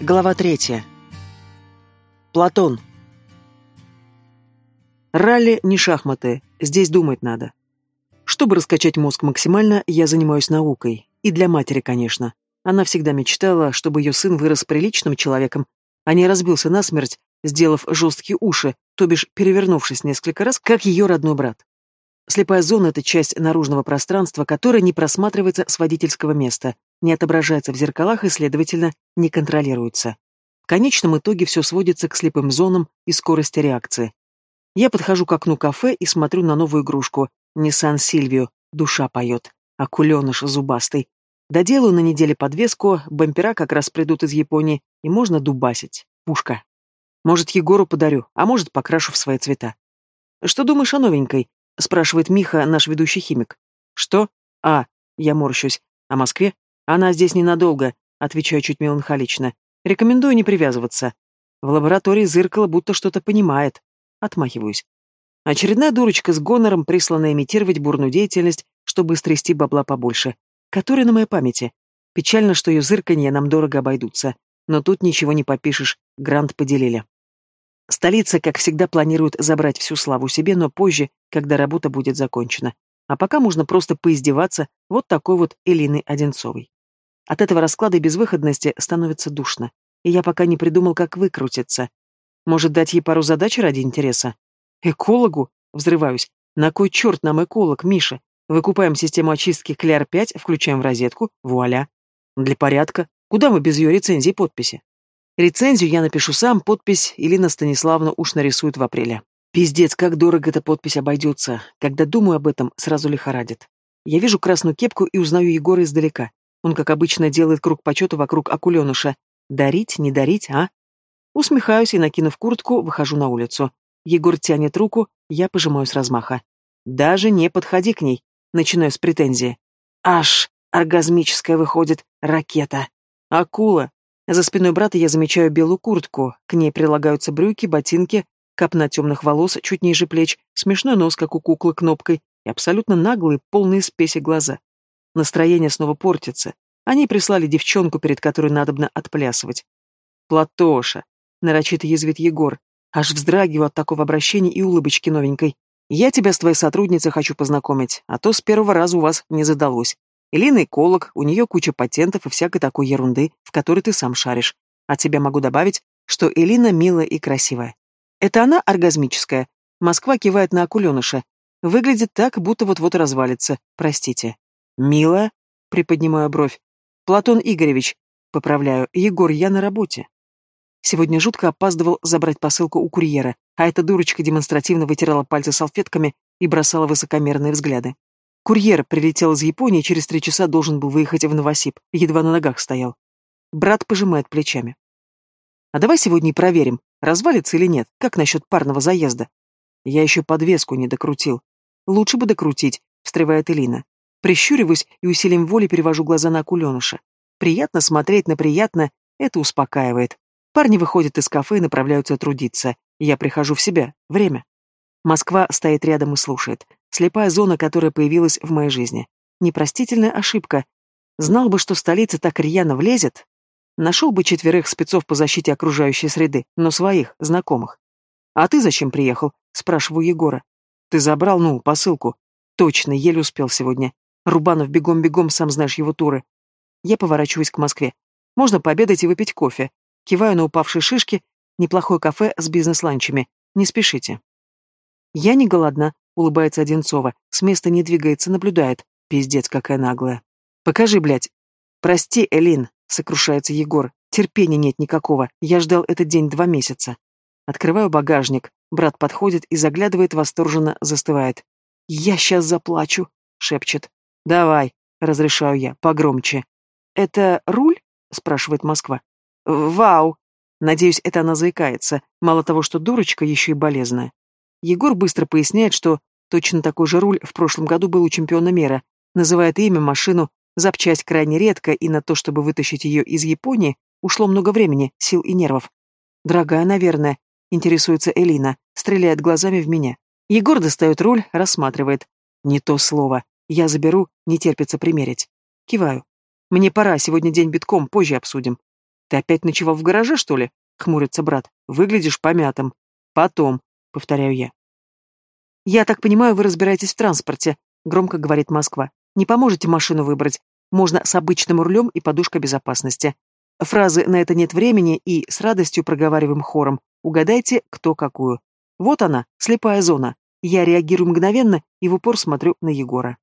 Глава третья. Платон. Ралли не шахматы, здесь думать надо. Чтобы раскачать мозг максимально, я занимаюсь наукой. И для матери, конечно. Она всегда мечтала, чтобы ее сын вырос приличным человеком, а не разбился насмерть, сделав жесткие уши, то бишь перевернувшись несколько раз, как ее родной брат. Слепая зона — это часть наружного пространства, которая не просматривается с водительского места, не отображается в зеркалах и, следовательно, не контролируется. В конечном итоге все сводится к слепым зонам и скорости реакции. Я подхожу к окну кафе и смотрю на новую игрушку — Nissan Silvio, душа поет, акуленыш зубастый. Доделаю на неделе подвеску, бампера как раз придут из Японии, и можно дубасить. Пушка. Может, Егору подарю, а может, покрашу в свои цвета. «Что думаешь о новенькой?» — спрашивает Миха, наш ведущий химик. «Что? А, я морщусь. О Москве? Она здесь ненадолго, отвечаю чуть меланхолично. Рекомендую не привязываться. В лаборатории зыркало будто что-то понимает. Отмахиваюсь. Очередная дурочка с гонором, присланная имитировать бурную деятельность, чтобы стрясти бабла побольше. Которая на моей памяти. Печально, что ее зырканье нам дорого обойдутся. Но тут ничего не попишешь, грант поделили. Столица, как всегда, планирует забрать всю славу себе, но позже, когда работа будет закончена. А пока можно просто поиздеваться вот такой вот Элины Одинцовой. От этого расклада и безвыходности становится душно, и я пока не придумал, как выкрутиться. Может, дать ей пару задач ради интереса? Экологу? Взрываюсь. На кой черт нам эколог, Миша? Выкупаем систему очистки Кляр-5, включаем в розетку, вуаля. Для порядка. Куда мы без ее рецензии и подписи? Рецензию я напишу сам, подпись Илина Станиславовна уж нарисует в апреле. Пиздец, как дорого эта подпись обойдется. Когда думаю об этом, сразу лихорадит. Я вижу красную кепку и узнаю Егора издалека. Он, как обычно, делает круг почета вокруг акуленыша. Дарить, не дарить, а? Усмехаюсь и, накинув куртку, выхожу на улицу. Егор тянет руку, я пожимаю с размаха. Даже не подходи к ней, начинаю с претензии. Аж оргазмическая выходит ракета. Акула. За спиной брата я замечаю белую куртку, к ней прилагаются брюки, ботинки, копна темных волос чуть ниже плеч, смешной нос, как у куклы кнопкой, и абсолютно наглые, полные спеси глаза. Настроение снова портится. Они прислали девчонку, перед которой надобно отплясывать. Платоша. Нарочито язвит Егор. Аж вздрагиваю от такого обращения и улыбочки новенькой. Я тебя с твоей сотрудницей хочу познакомить, а то с первого раза у вас не задалось. Элина эколог, у нее куча патентов и всякой такой ерунды, в которой ты сам шаришь. От тебя могу добавить, что Элина милая и красивая. Это она оргазмическая. Москва кивает на акуленыша. Выглядит так, будто вот-вот развалится. Простите. «Милая?» — приподнимаю бровь. «Платон Игоревич», — поправляю. «Егор, я на работе». Сегодня жутко опаздывал забрать посылку у курьера, а эта дурочка демонстративно вытирала пальцы салфетками и бросала высокомерные взгляды. Курьер прилетел из Японии, через три часа должен был выехать в Новосиб, едва на ногах стоял. Брат пожимает плечами. «А давай сегодня и проверим, развалится или нет, как насчет парного заезда?» Я еще подвеску не докрутил. «Лучше бы докрутить», — встревает Элина. Прищуриваюсь и усилием воли перевожу глаза на акуленыша. Приятно смотреть на приятно, это успокаивает. Парни выходят из кафе и направляются трудиться. Я прихожу в себя. Время. Москва стоит рядом и слушает. Слепая зона, которая появилась в моей жизни. Непростительная ошибка. Знал бы, что столица так рьяно влезет. Нашел бы четверых спецов по защите окружающей среды, но своих, знакомых. «А ты зачем приехал?» — спрашиваю Егора. «Ты забрал, ну, посылку?» «Точно, еле успел сегодня. Рубанов бегом-бегом, сам знаешь его туры. Я поворачиваюсь к Москве. Можно пообедать и выпить кофе. Киваю на упавшие шишки. Неплохое кафе с бизнес-ланчами. Не спешите. Я не голодна, улыбается Одинцова. С места не двигается, наблюдает. Пиздец, какая наглая. Покажи, блядь. Прости, Элин, сокрушается Егор. Терпения нет никакого. Я ждал этот день два месяца. Открываю багажник. Брат подходит и заглядывает восторженно, застывает. «Я сейчас заплачу», — шепчет. «Давай», — разрешаю я, погромче. «Это руль?» — спрашивает Москва. «Вау!» Надеюсь, это она заикается. Мало того, что дурочка, еще и болезная. Егор быстро поясняет, что точно такой же руль в прошлом году был у чемпиона мира. Называет имя, машину, запчасть крайне редко, и на то, чтобы вытащить ее из Японии, ушло много времени, сил и нервов. «Дорогая, наверное», — интересуется Элина, стреляет глазами в меня. Егор достает руль, рассматривает. Не то слово. Я заберу, не терпится примерить. Киваю. Мне пора, сегодня день битком, позже обсудим. Ты опять ночевал в гараже, что ли? Хмурится брат. Выглядишь помятым. Потом, повторяю я. Я так понимаю, вы разбираетесь в транспорте, громко говорит Москва. Не поможете машину выбрать. Можно с обычным рулем и подушкой безопасности. Фразы «на это нет времени» и с радостью проговариваем хором. Угадайте, кто какую. Вот она, слепая зона. Я реагирую мгновенно и в упор смотрю на Егора.